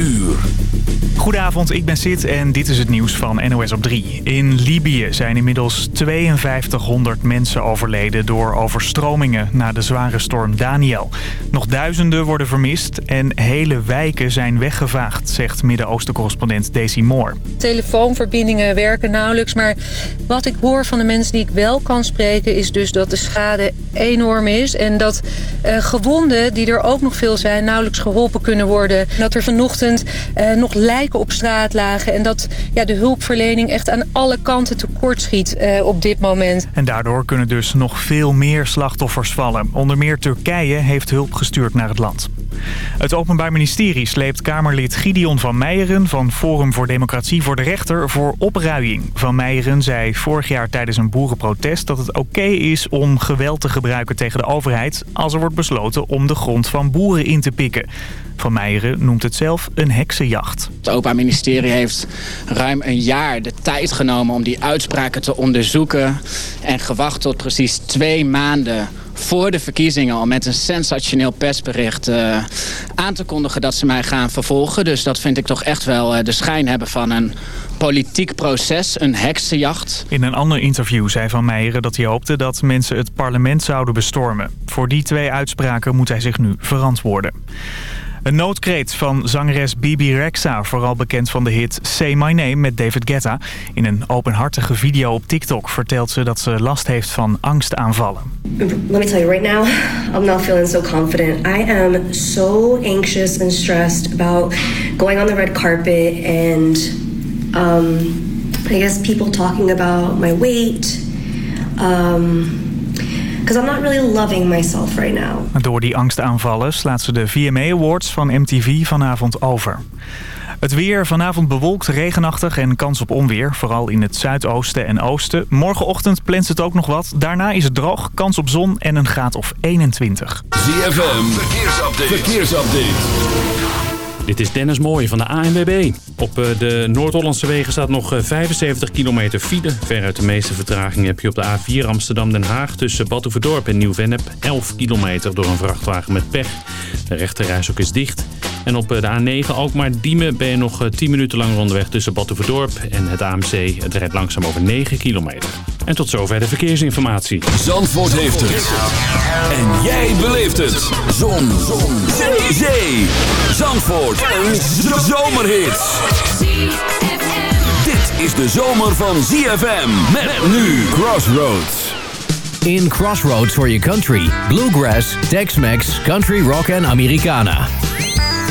uur. Goedenavond, ik ben Sid en dit is het nieuws van NOS op 3. In Libië zijn inmiddels 5200 mensen overleden door overstromingen na de zware storm Daniel. Nog duizenden worden vermist en hele wijken zijn weggevaagd, zegt Midden-Oosten-correspondent Daisy Moore. Telefoonverbindingen werken nauwelijks, maar wat ik hoor van de mensen die ik wel kan spreken... is dus dat de schade enorm is en dat uh, gewonden, die er ook nog veel zijn, nauwelijks geholpen kunnen worden. Dat er vanochtend uh, nog lijken op straat lagen. En dat ja, de hulpverlening echt aan alle kanten tekort schiet uh, op dit moment. En daardoor kunnen dus nog veel meer slachtoffers vallen. Onder meer Turkije heeft hulp gestuurd naar het land. Het Openbaar Ministerie sleept Kamerlid Gideon van Meijeren van Forum voor Democratie voor de rechter voor opruiing. Van Meijeren zei vorig jaar tijdens een boerenprotest dat het oké is om geweld te gebruiken tegen de overheid als er wordt besloten om de grond van boeren in te pikken. Van Meijeren noemt het zelf een heksenjacht. Het Openbaar Ministerie heeft ruim een jaar de tijd genomen om die uitspraken te onderzoeken. En gewacht tot precies twee maanden voor de verkiezingen om met een sensationeel persbericht uh, aan te kondigen dat ze mij gaan vervolgen. Dus dat vind ik toch echt wel uh, de schijn hebben van een politiek proces, een heksenjacht. In een ander interview zei Van Meijeren dat hij hoopte dat mensen het parlement zouden bestormen. Voor die twee uitspraken moet hij zich nu verantwoorden. Een noodkreet van zangeres Bibi Rexa, vooral bekend van de hit Say My Name met David Guetta. In een openhartige video op TikTok vertelt ze dat ze last heeft van angstaanvallen. Let me tell you right now, I'm not feeling so confident. I am so anxious and stressed about going on the red carpet and um, I guess people talking about my weight. Um, I'm not really loving myself right now. Door die angstaanvallen slaat ze de VMA Awards van MTV vanavond over. Het weer vanavond bewolkt, regenachtig en kans op onweer. Vooral in het zuidoosten en oosten. Morgenochtend plant het ook nog wat. Daarna is het droog, kans op zon en een graad of 21. ZFM, verkeersupdate. verkeersupdate. Dit is Dennis Mooij van de ANWB. Op eh, de Noord-Hollandse wegen staat nog 75 eh, kilometer file. Veruit de meeste vertraging heb je op de A4 Amsterdam-Den Haag... tussen Badhoevedorp en Nieuw-Vennep 11 kilometer door een vrachtwagen met pech. De rechterreis ook is dicht. En op eh, de A9 Alkmaar-Diemen ben je nog 10 minuten langer onderweg tussen Badhoevedorp en het AMC. Het rijdt langzaam over 9 kilometer. En tot zover de verkeersinformatie. Zandvoort heeft het. En jij beleeft het. Zon. Zon. Zee. Zee. Zandvoort. Een zomerhit. Dit is de zomer van ZFM. Met nu Crossroads. In Crossroads for your country. Bluegrass, Tex-Mex, Country Rock en Americana.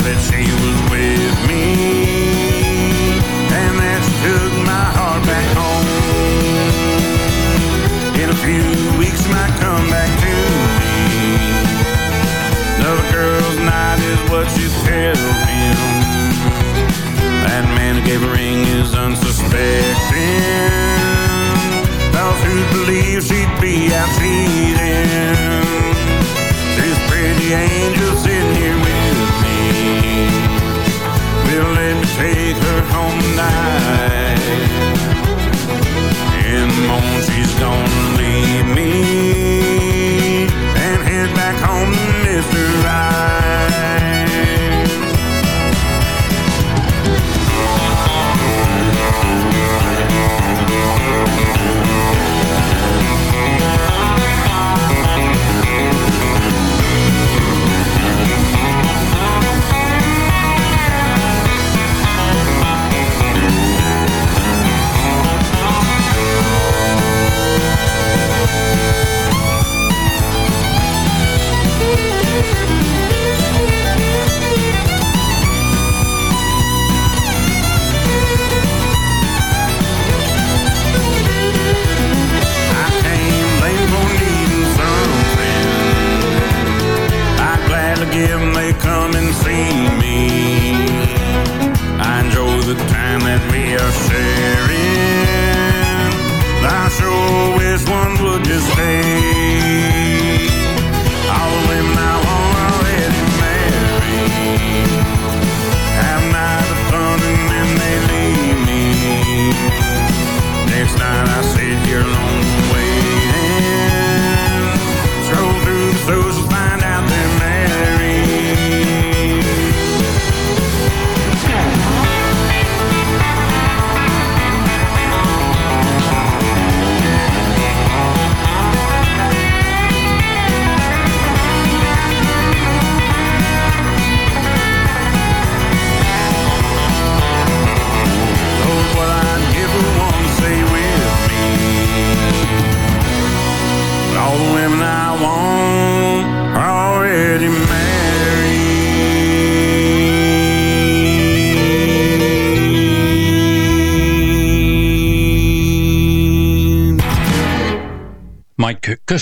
no idea that she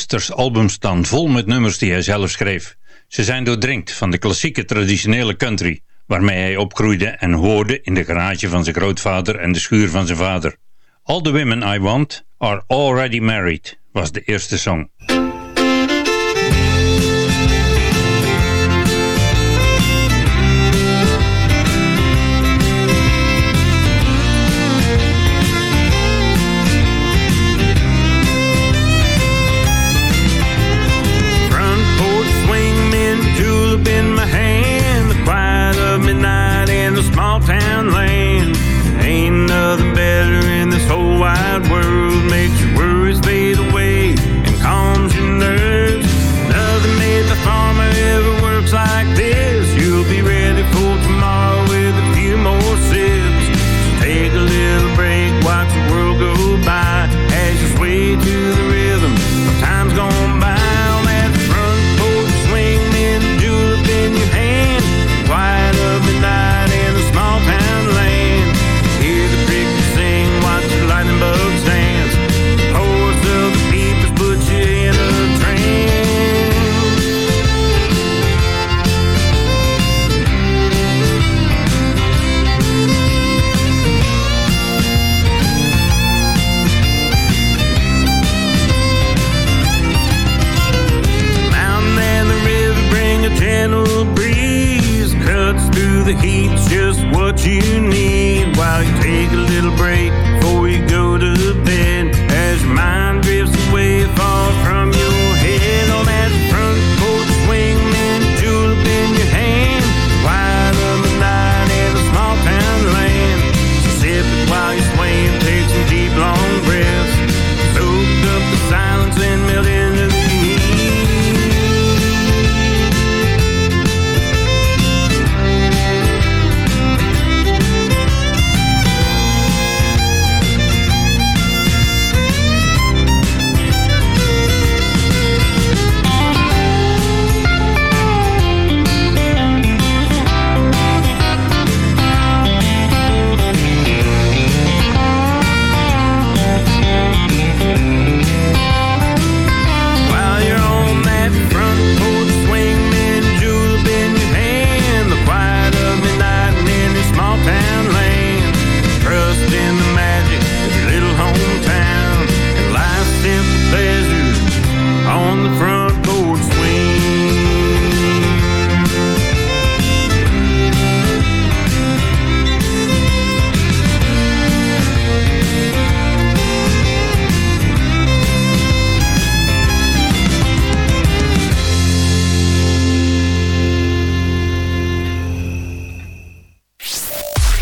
Sisters album staan vol met nummers die hij zelf schreef. Ze zijn doordringd van de klassieke traditionele country, waarmee hij opgroeide en hoorde in de garage van zijn grootvader en de schuur van zijn vader. All the Women I Want Are Already Married was de eerste song.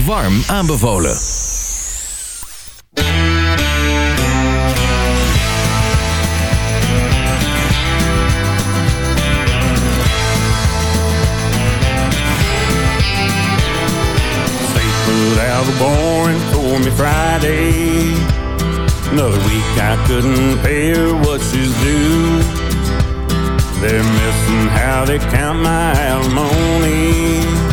Warm aanbevolen. out the boring for me Friday. Another week I couldn't pay her what she's due. They're missing how they count my alimony.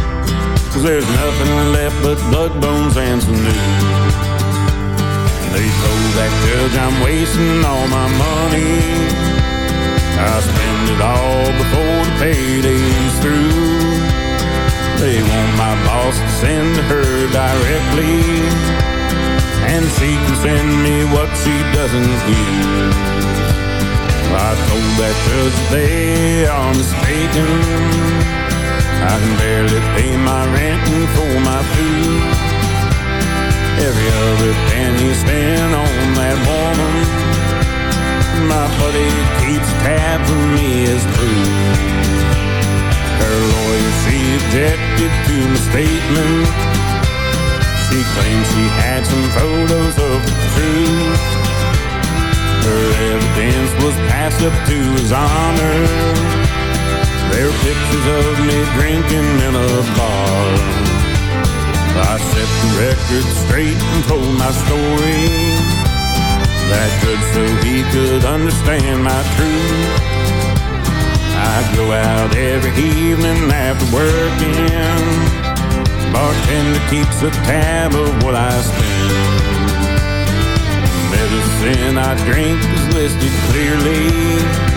Cause there's nothing left but blood, bones, and some news. They told that judge I'm wasting all my money. I spend it all before the payday's through. They want my boss to send her directly. And she can send me what she doesn't give. I told that judge they are mistaken. I can barely pay my rent and for my food. Every other penny spent on that woman. My buddy keeps tabs on me as proof. Her lawyer, she objected to my statement. She claimed she had some photos of the truth. Her evidence was passed up to his honor. There were pictures of me drinking in a bar. I set the record straight and told my story. That good so he could understand my truth. I'd go out every evening after working. Bartender keeps a tab of what I spend. Medicine I drink is listed clearly.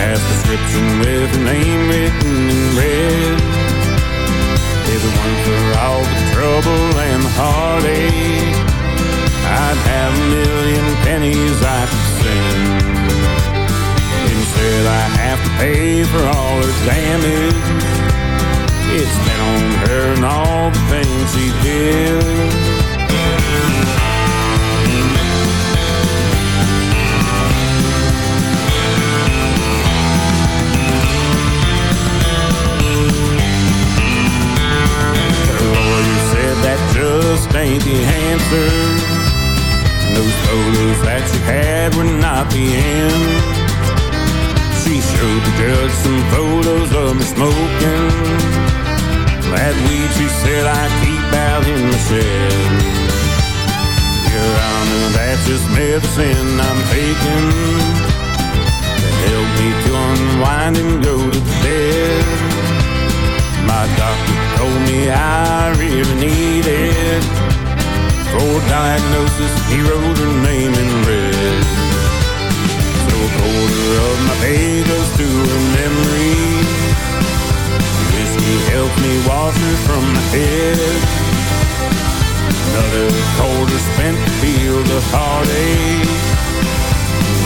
Has prescription with a name written in red. Weren't for all the trouble and the heartache, I'd have a million pennies I could send. Instead, I have to pay for all her damage. It's been on her and all the things she did. Just ain't the answer. Those photos that you had were not the end. She showed the judge some photos of me smoking. That weed she said I keep out in my shed. Your Honor, that's just medicine I'm taking to help me to unwind and go to bed. My doctor told me I really need it. For diagnosis, he wrote her name in red. So a quarter of my pay goes to her memory. Whiskey helps me wash her from my head. Another quarter spent to feel the heartache.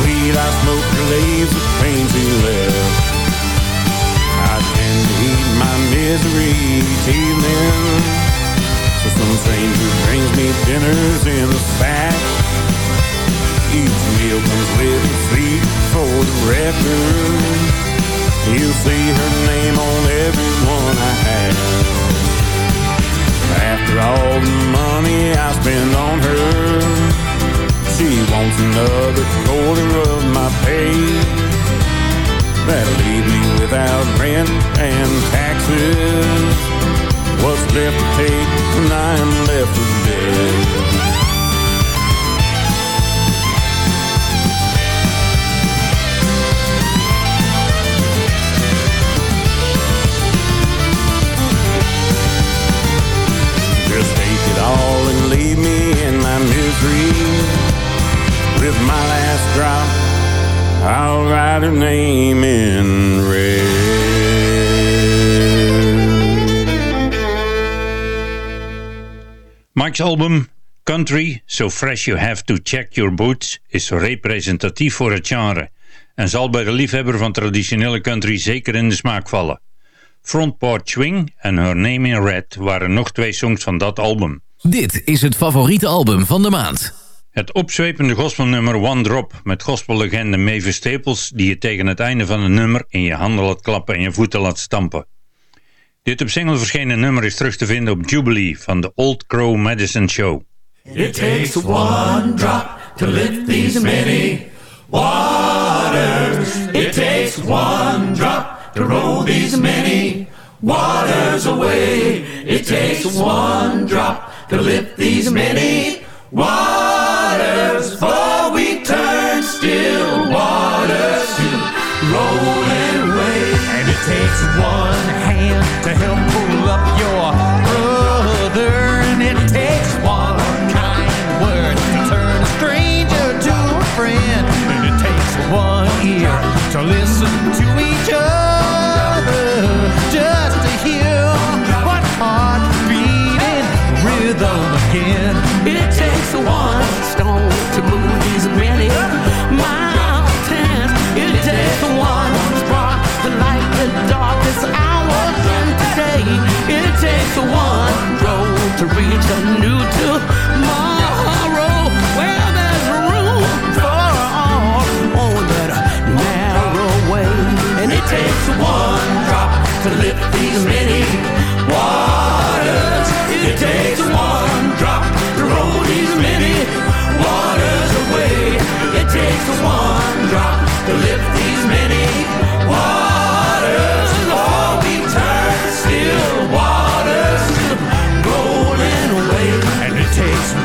Weed I smoke relieves the pain she left. My misery each evening. So some stranger brings me dinners in a sack. Each meal comes with a receipt for the record. You'll see her name on every one I have. After all the money I spend on her, she wants another quarter of my pay. That'll leave me without rent and taxes. What's left to take when I am left for dead? Just take it all and leave me in my misery. With my last drop, I'll write her name in red. Mike's album Country, So Fresh You Have To Check Your Boots is representatief voor het genre en zal bij de liefhebber van traditionele country zeker in de smaak vallen. Front Porch Swing en Her Name in Red waren nog twee songs van dat album. Dit is het favoriete album van de maand. Het opzwepende gospelnummer One Drop met gospellegende Mavis Staples die je tegen het einde van een nummer in je handen laat klappen en je voeten laat stampen. Dit op single verschenen nummer is terug te vinden op Jubilee van de Old Crow Medicine Show. It takes one drop to lift these many waters. It takes one drop to roll these many waters away. It takes one drop to lift these many waters. For we turn still waters to rolling waves. And it takes one hand to help pull up your brother. And it takes one kind word to turn a stranger to a friend. And it takes one ear to listen to each other. Just to hear what again. It takes one mountains. It takes one spark to light the darkest today. It takes one road to reach a new tomorrow where there's room for all on that narrow way. And it takes one drop to lift these many waters. It takes one drop to roll these many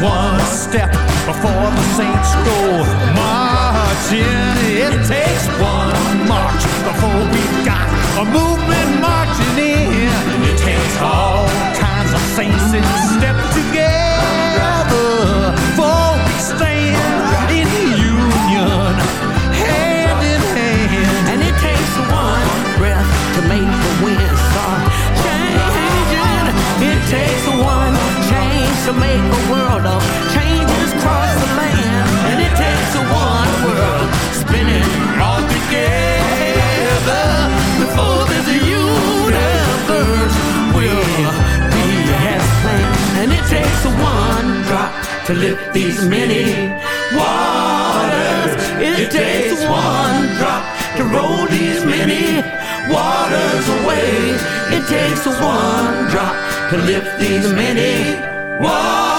one step before the saints go marching. It takes one march before we've got a movement marching in. It takes all kinds of saints in step together for we stand in union, hand in hand. And it takes one breath to make the wind start changing. It takes to make a world of changes cross the land. And it takes a one world spinning all together before this universe will be as planned. And it takes a one drop to lift these many waters. It takes one drop to roll these many waters away. It takes a one drop to lift these many Whoa!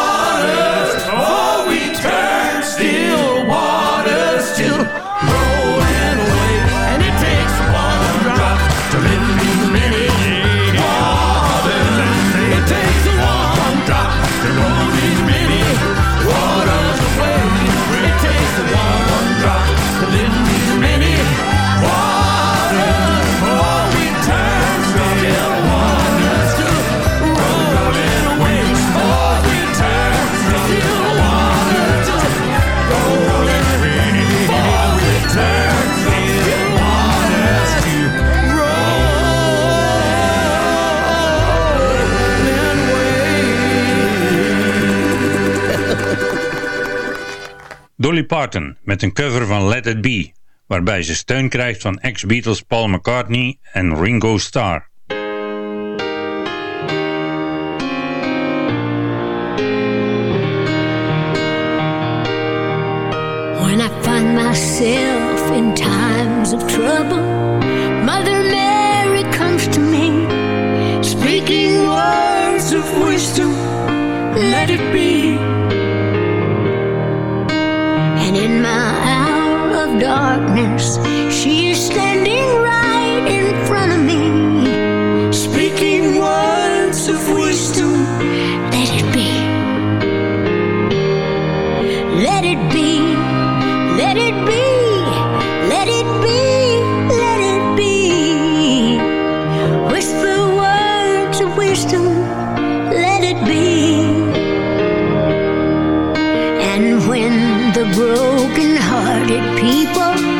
Dolly Parton met een cover van Let It Be, waarbij ze steun krijgt van ex-Beatles Paul McCartney en Ringo Starr. When I find myself in times of trouble, Mother Mary comes to me, speaking words of wisdom. Let it be. Darkness, she is standing right in front of me, speaking words of wisdom. Let it be. Let it be. Let it be. Let it be. Let it be. Whisper words of wisdom. Let it be. And when the broken-hearted people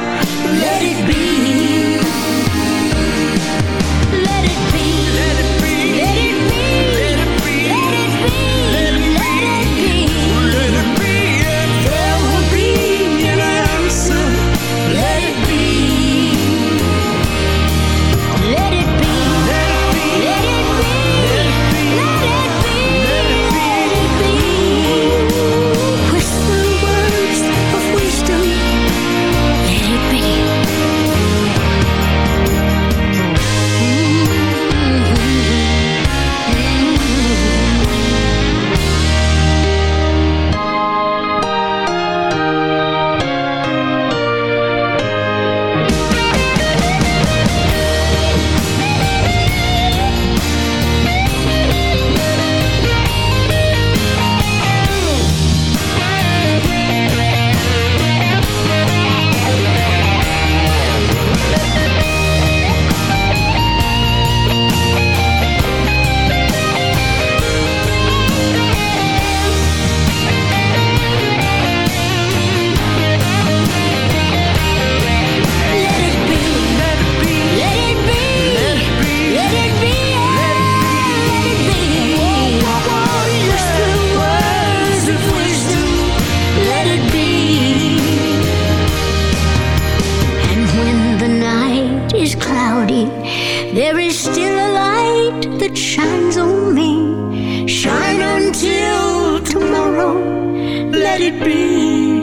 Be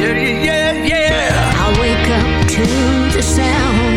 Yeah, yeah, yeah. I wake up to the sound.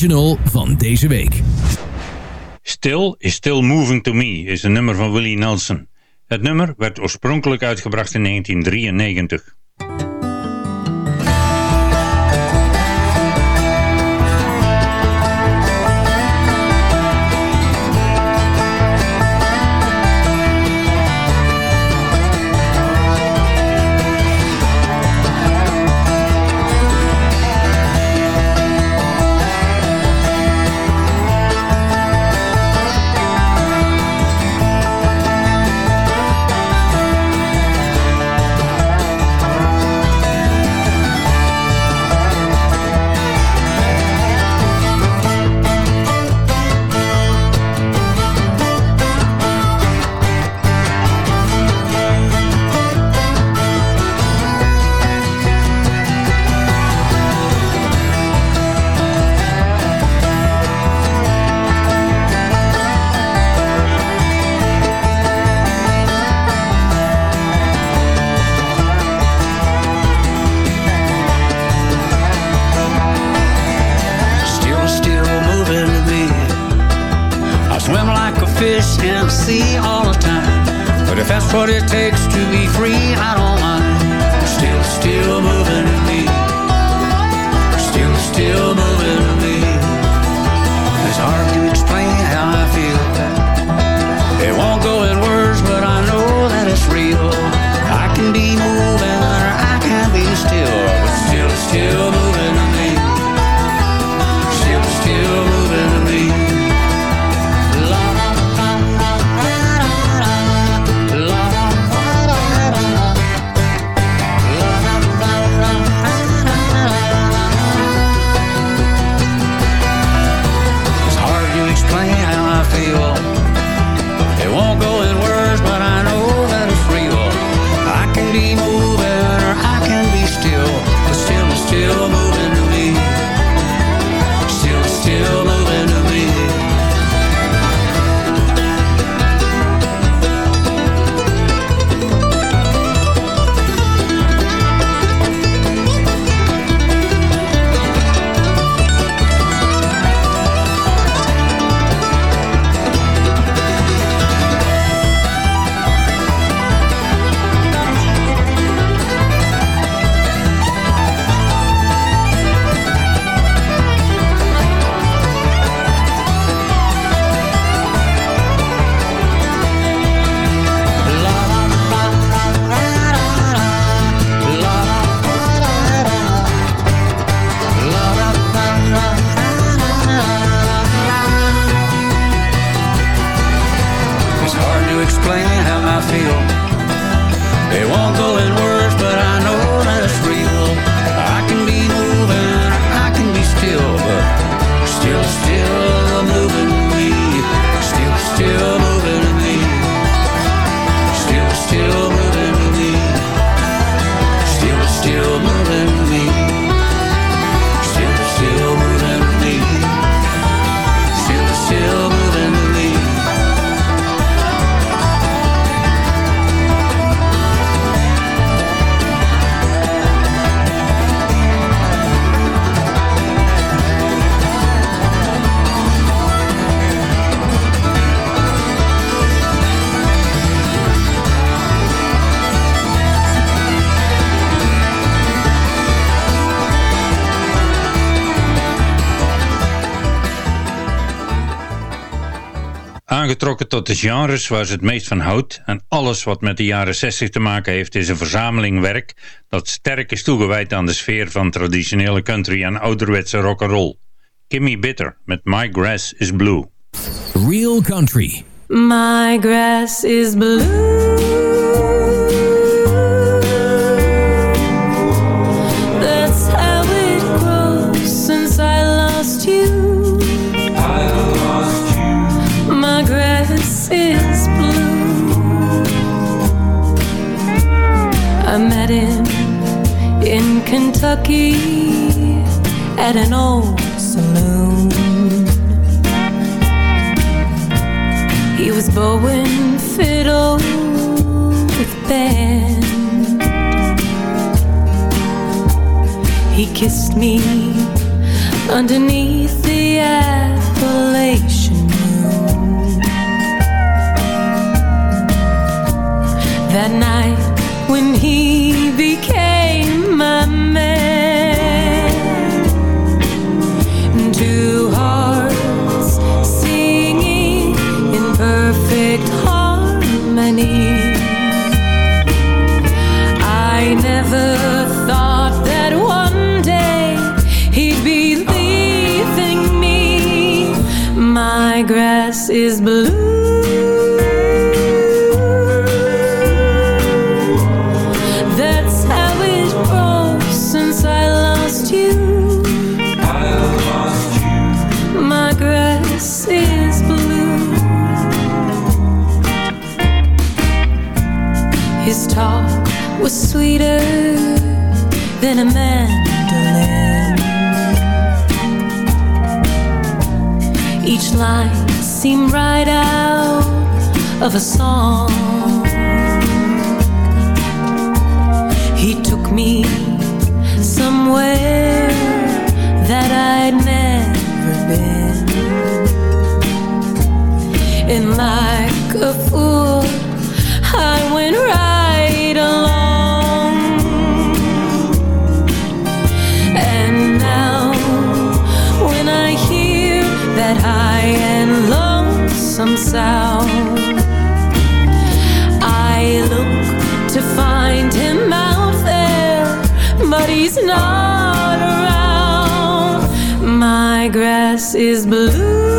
original van deze week. Still is Still Moving to Me is een nummer van Willie Nelson. Het nummer werd oorspronkelijk uitgebracht in 1993. Aangetrokken tot de genres waar ze het meest van houdt en alles wat met de jaren 60 te maken heeft is een verzameling werk dat sterk is toegewijd aan de sfeer van traditionele country en ouderwetse rock'n'roll. Kimmy Bitter met My Grass is Blue. Real Country. My grass is blue. Kentucky at an old saloon. He was bowing fiddle with band. He kissed me underneath the Appalachian moon. That night when he is blue. That's how it grows since I lost you. I lost you. My grass is blue. His talk was sweeter than a mandolin. Each line seemed right out of a song. He took me somewhere that I'd never been. And like a fool, I went right along. That high and lonesome sound, I look to find him out there, but he's not around. My grass is blue.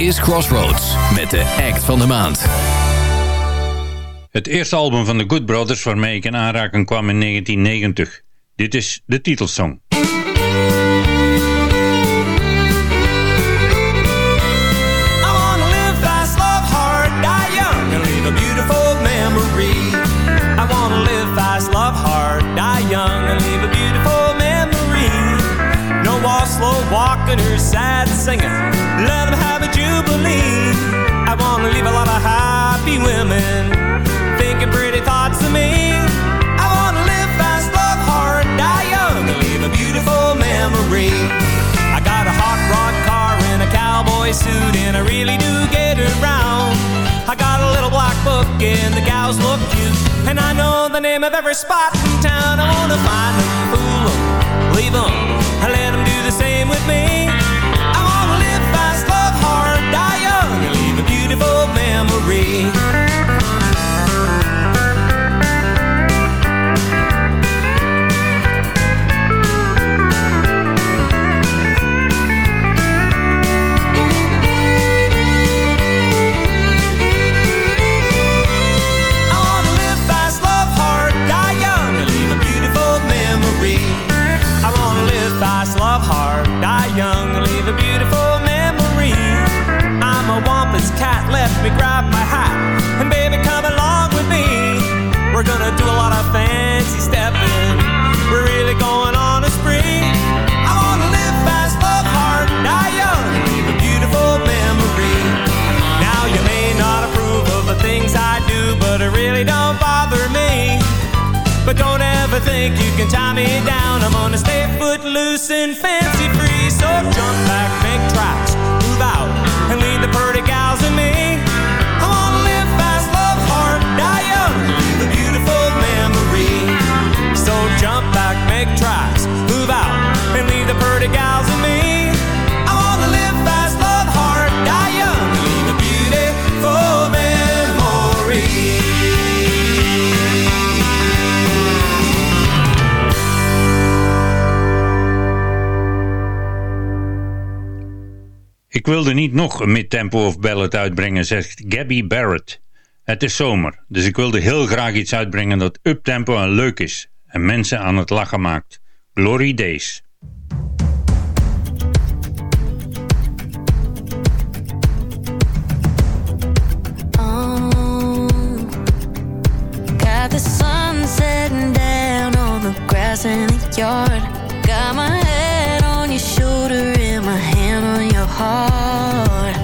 Is Crossroads met de act van de maand. Het eerste album van de Good Brothers waarmee ik in aanraking kwam in 1990. Dit is de titelsong. I suit, and I really do get around. I got a little black book, and the gals look cute, and I know the name of every spot in town. I wanna find ever think you can tie me down. I'm gonna stay footloose and fancy free. Ik wilde niet nog een midtempo of ballad uitbrengen, zegt Gabby Barrett. Het is zomer, dus ik wilde heel graag iets uitbrengen dat uptempo en leuk is en mensen aan het lachen maakt. Glory Days. Oh, sun down on the grass in yard. Got my head on your shoulder and my on your heart.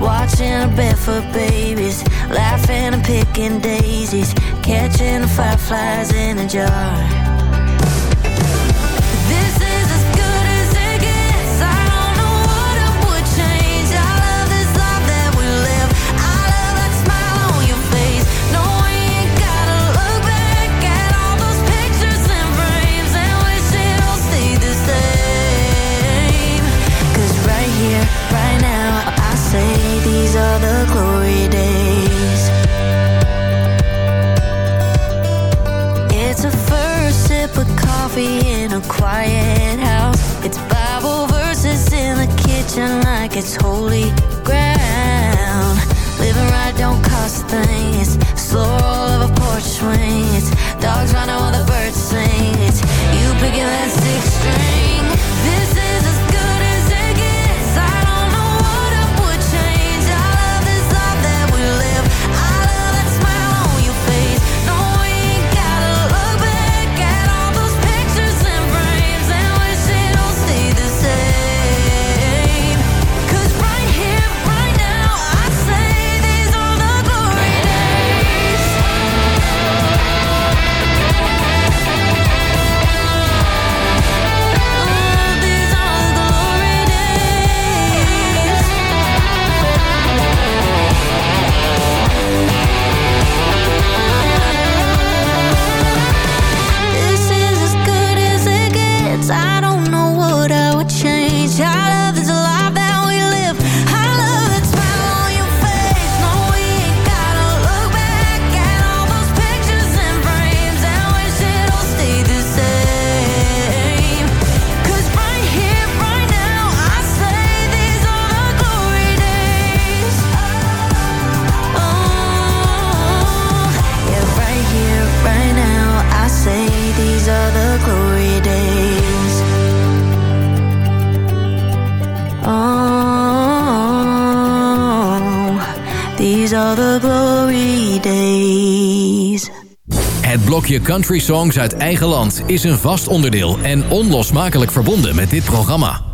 Watching barefoot babies, laughing and picking daisies, catching fireflies in a jar. A quiet house. It's Bible verses in the kitchen like it's holy ground. Living right don't cost a thing. It's slow roll of a porch swing. It's dogs running while the birds sing. It's you picking that six string. Blokje Country Songs uit eigen land is een vast onderdeel en onlosmakelijk verbonden met dit programma.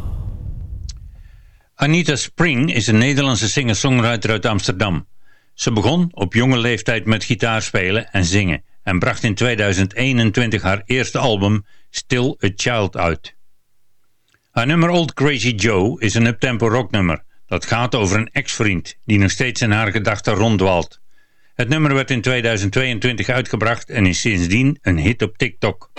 Anita Spring is een Nederlandse singer-songwriter uit Amsterdam. Ze begon op jonge leeftijd met gitaarspelen en zingen en bracht in 2021 haar eerste album Still a Child uit. Haar nummer Old Crazy Joe is een uptempo rocknummer dat gaat over een ex-vriend die nog steeds in haar gedachten ronddwaalt. Het nummer werd in 2022 uitgebracht en is sindsdien een hit op TikTok.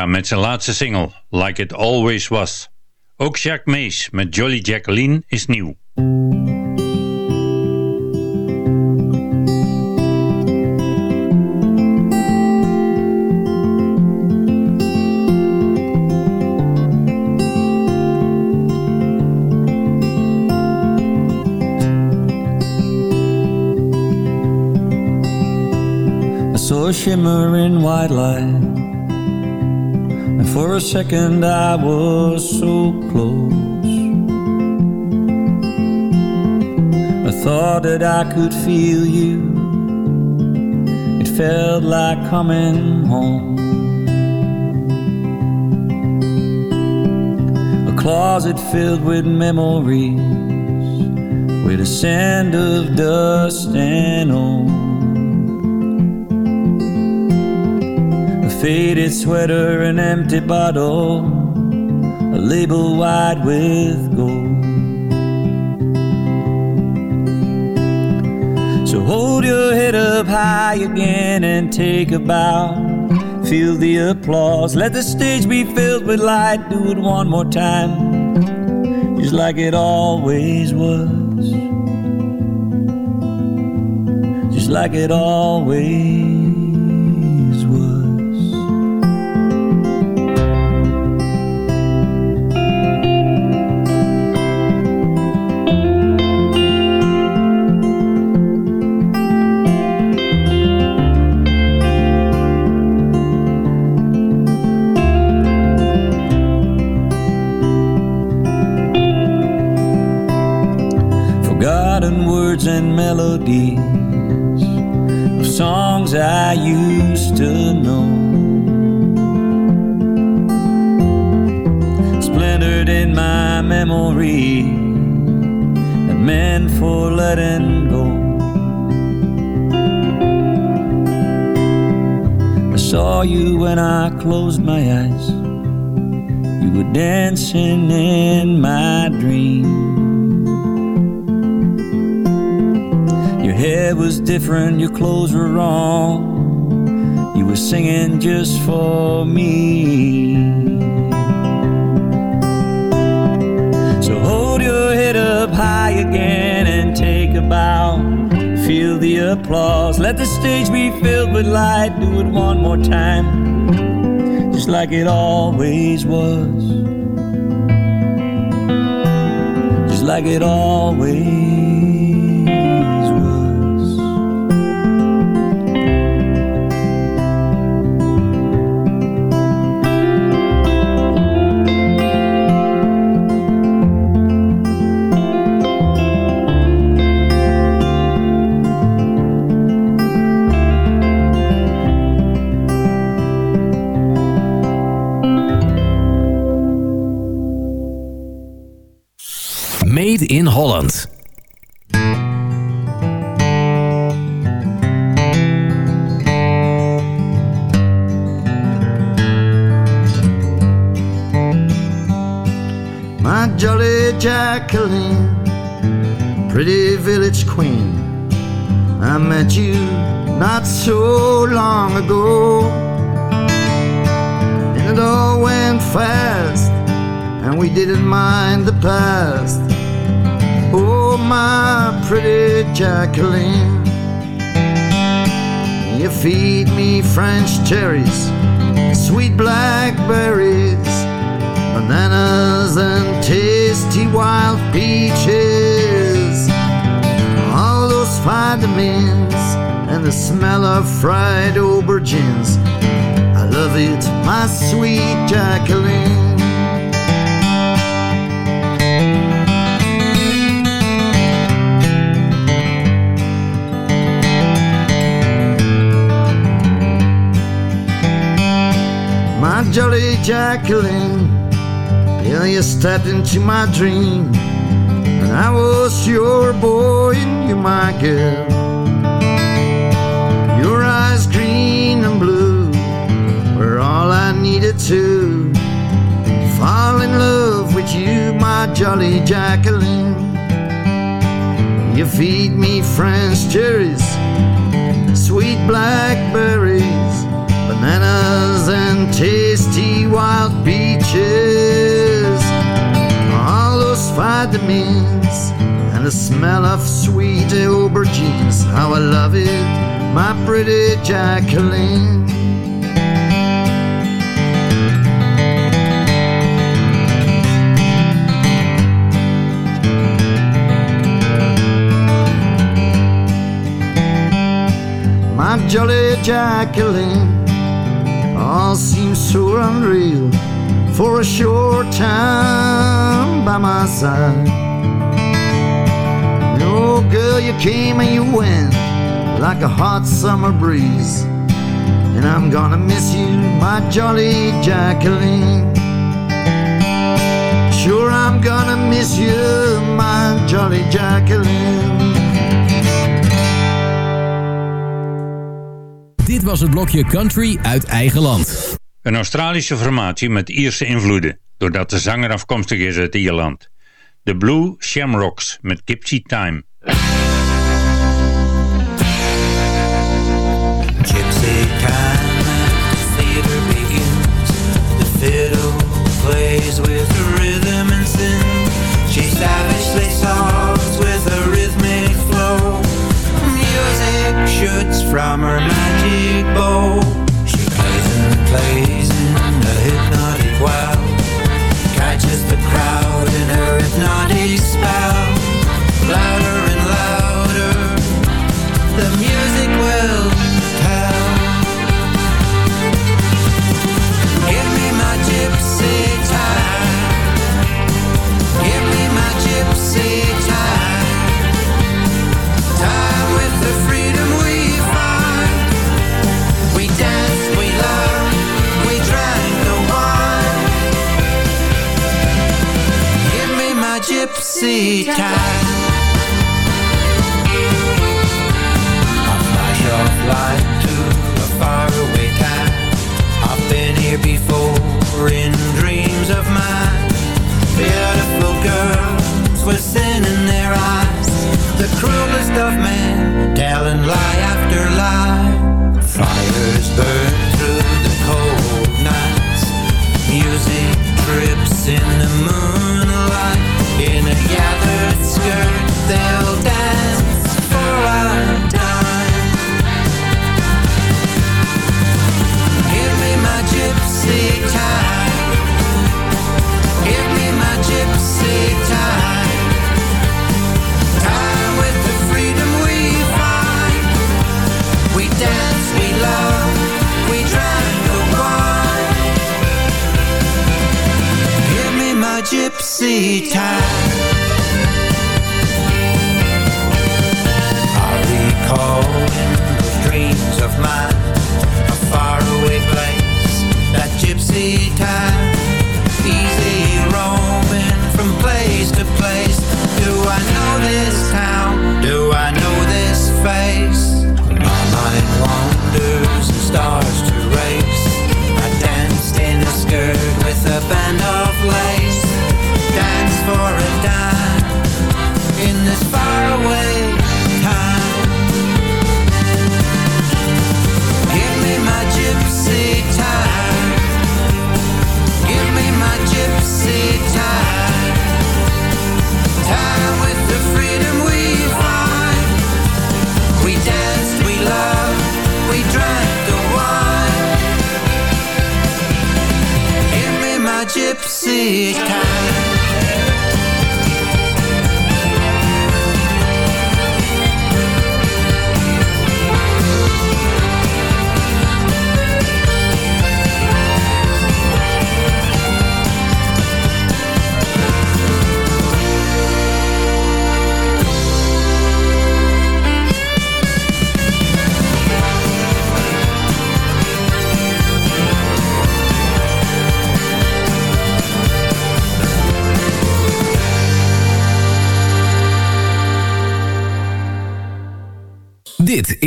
Vera met zijn laatste single, Like It Always Was. Ook Jacques Mees met Jolly Jacqueline is nieuw. Shimmering white light for a second I was so close. I thought that I could feel you. It felt like coming home. A closet filled with memories With a sand of dust and old faded sweater, an empty bottle, a label wide with gold. So hold your head up high again and take a bow. Feel the applause. Let the stage be filled with light. Do it one more time, just like it always was. Just like it always melodies of songs I used to know. Splintered in my memory and meant for letting go. I saw you when I closed my eyes. You were dancing in my dreams. Different, your clothes were wrong. You were singing just for me. So hold your head up high again and take a bow. Feel the applause. Let the stage be filled with light. Do it one more time, just like it always was. Just like it always In Holland. My jolly Jacqueline, pretty village queen. I met you not so long ago, and it all went fast, and we didn't mind the past. My pretty Jacqueline, you feed me French cherries, sweet blackberries bananas and tasty wild peaches. All those vitamins and the smell of fried aubergines. I love it, my sweet Jacqueline. My jolly Jacqueline. Yeah, you stepped into my dream, and I was your boy and you my girl. Your eyes green and blue were all I needed to fall in love with you, my jolly Jacqueline. You feed me French cherries, sweet blackberries, bananas and tasty wild peaches, all those vitamins and the smell of sweet aubergines. How I love it, my pretty Jacqueline. My jolly Jacqueline, all seems so unreal for a short time by my side. Oh, girl, you came and you went like a hot summer breeze. And I'm gonna miss you, my jolly Jacqueline. Sure, I'm gonna miss you, my jolly Jacqueline. Dit was het blokje Country uit eigen land. Een Australische formatie met Ierse invloeden, doordat de zanger afkomstig is uit Ierland. De Blue Shamrocks met Gypsy Time. From her magic bow. She plays and plays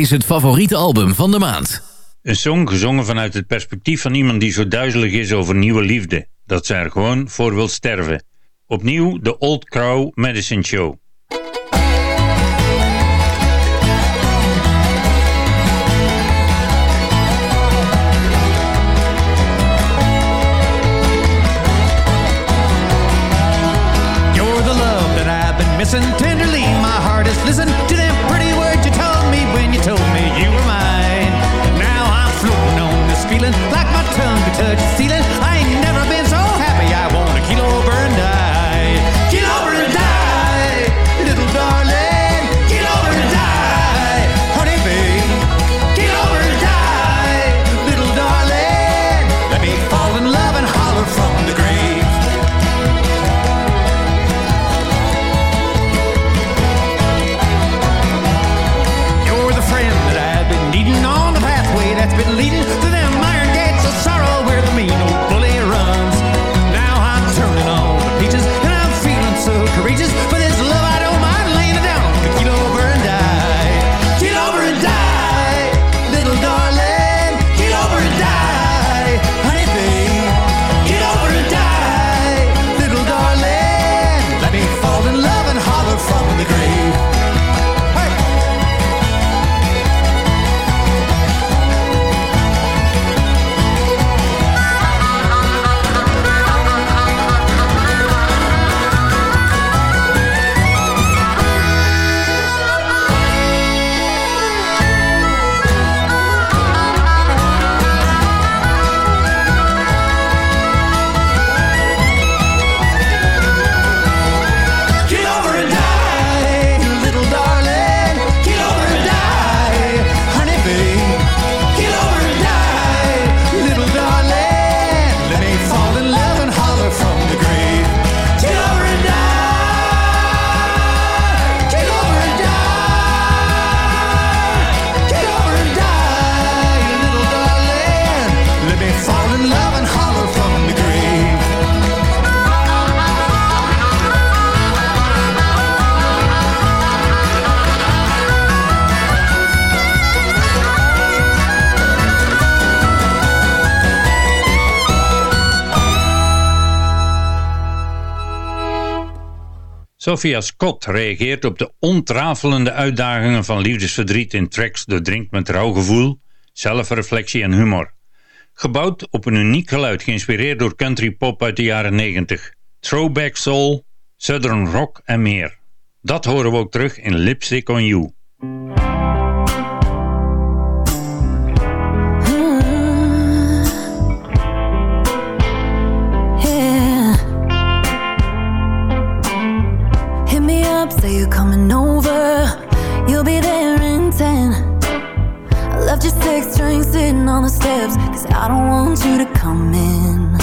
is het favoriete album van de maand. Een song gezongen vanuit het perspectief van iemand die zo duizelig is over nieuwe liefde, dat ze er gewoon voor wil sterven. Opnieuw de Old Crow Medicine Show. stealing. I Sophia Scott reageert op de ontrafelende uitdagingen van liefdesverdriet in tracks doordrinkt met rouwgevoel, zelfreflectie en humor. Gebouwd op een uniek geluid geïnspireerd door country pop uit de jaren 90, throwback soul, southern rock en meer. Dat horen we ook terug in Lipstick on You. Say you're coming over. You'll be there in 10. I left your six string sitting on the steps, cause I don't want you to come in.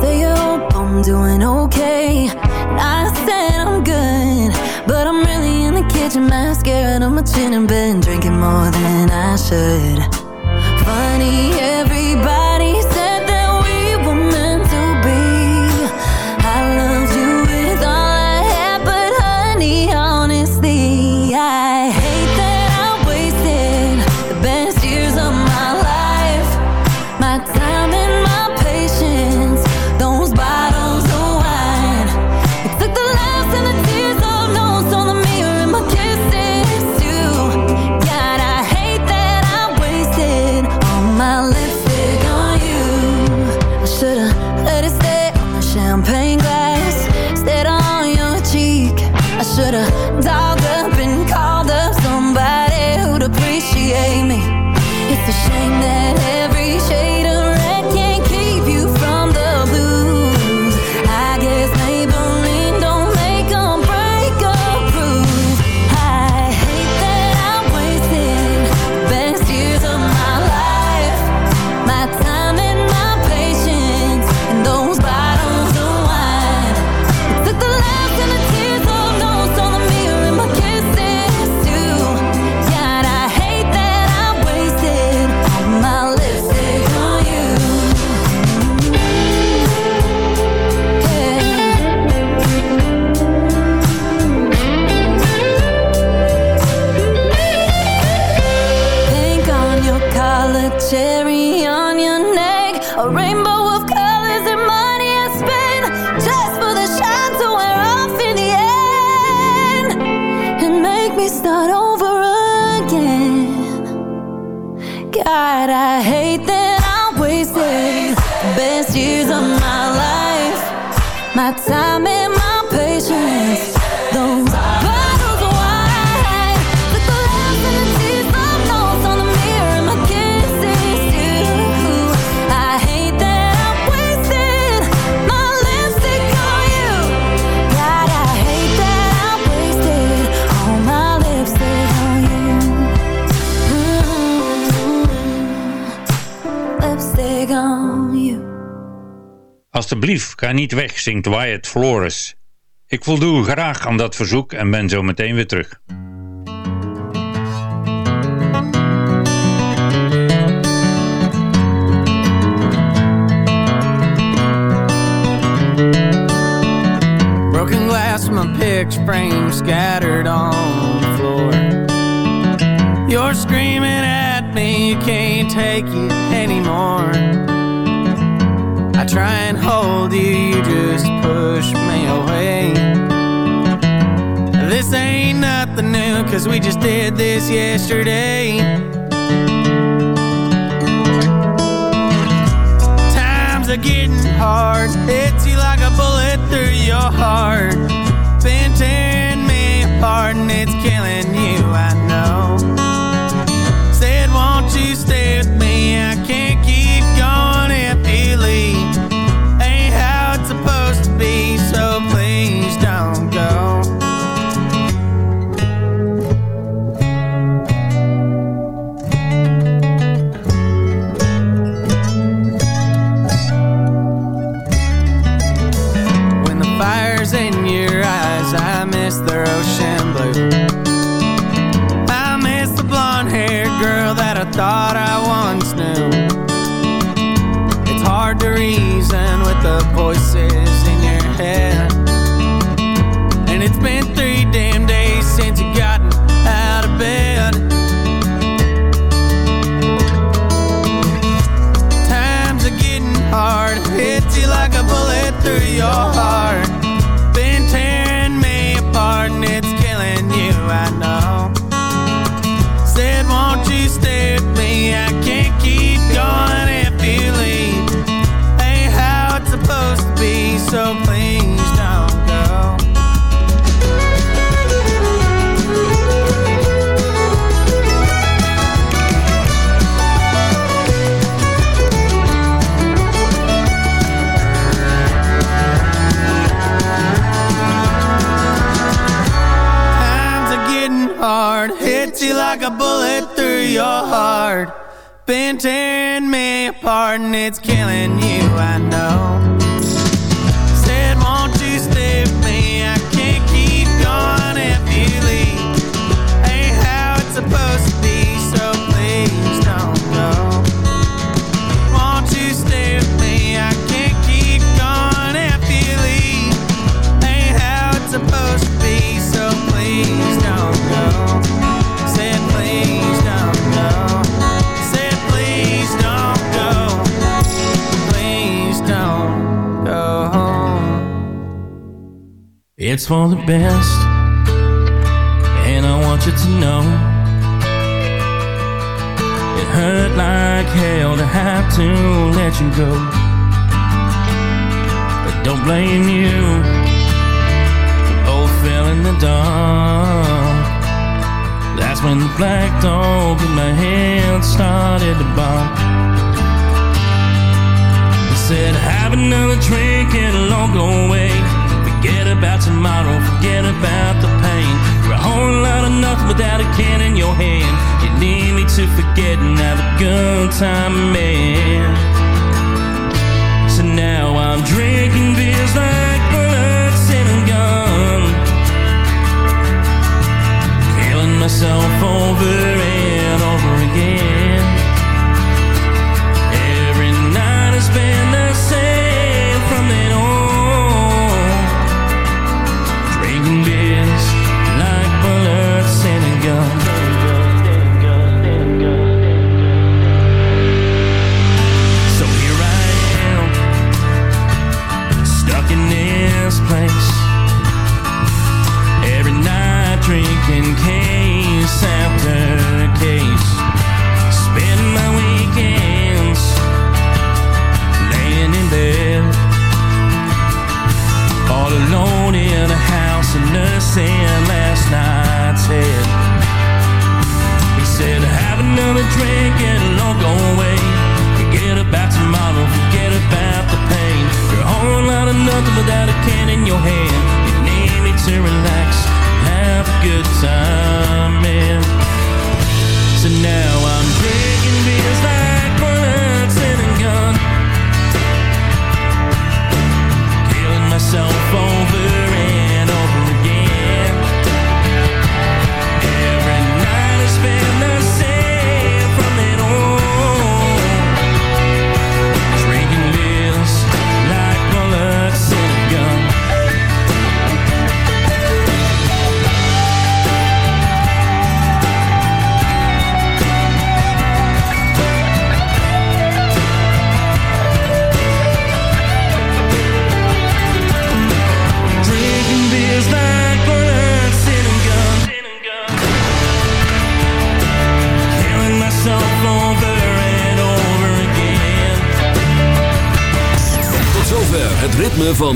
Say you hope I'm doing okay. And I said I'm good, but I'm really in the kitchen, mascara on my chin and bed, drinking more than I should. Funny, everybody said zingt Wyatt Flores. Ik voldoe graag aan dat verzoek en ben zo meteen weer terug. Broken glass from a picture frame scattered on the floor. You're screaming at me, you can't take it anymore. Try and hold you, you just push me away. This ain't nothing new, cause we just did this yesterday. Times are getting hard, hits you like a bullet through your heart. Been tearing me apart and it's killing you, I know. Like a bullet through your heart. Been tearing me apart and it's killing you, I know. It's for the best, and I want you to know it hurt like hell to have to let you go. But don't blame you, both fell in the dark. That's when the black dog in my head started to bark. He said, Have another drink it'll all go away. Forget about tomorrow, forget about the pain. You're a whole lot of nothing without a can in your hand. You need me to forget and have a good time, man. So now I'm drinking beers like bullets in a gun. Killing myself over and over again. Every night has been the same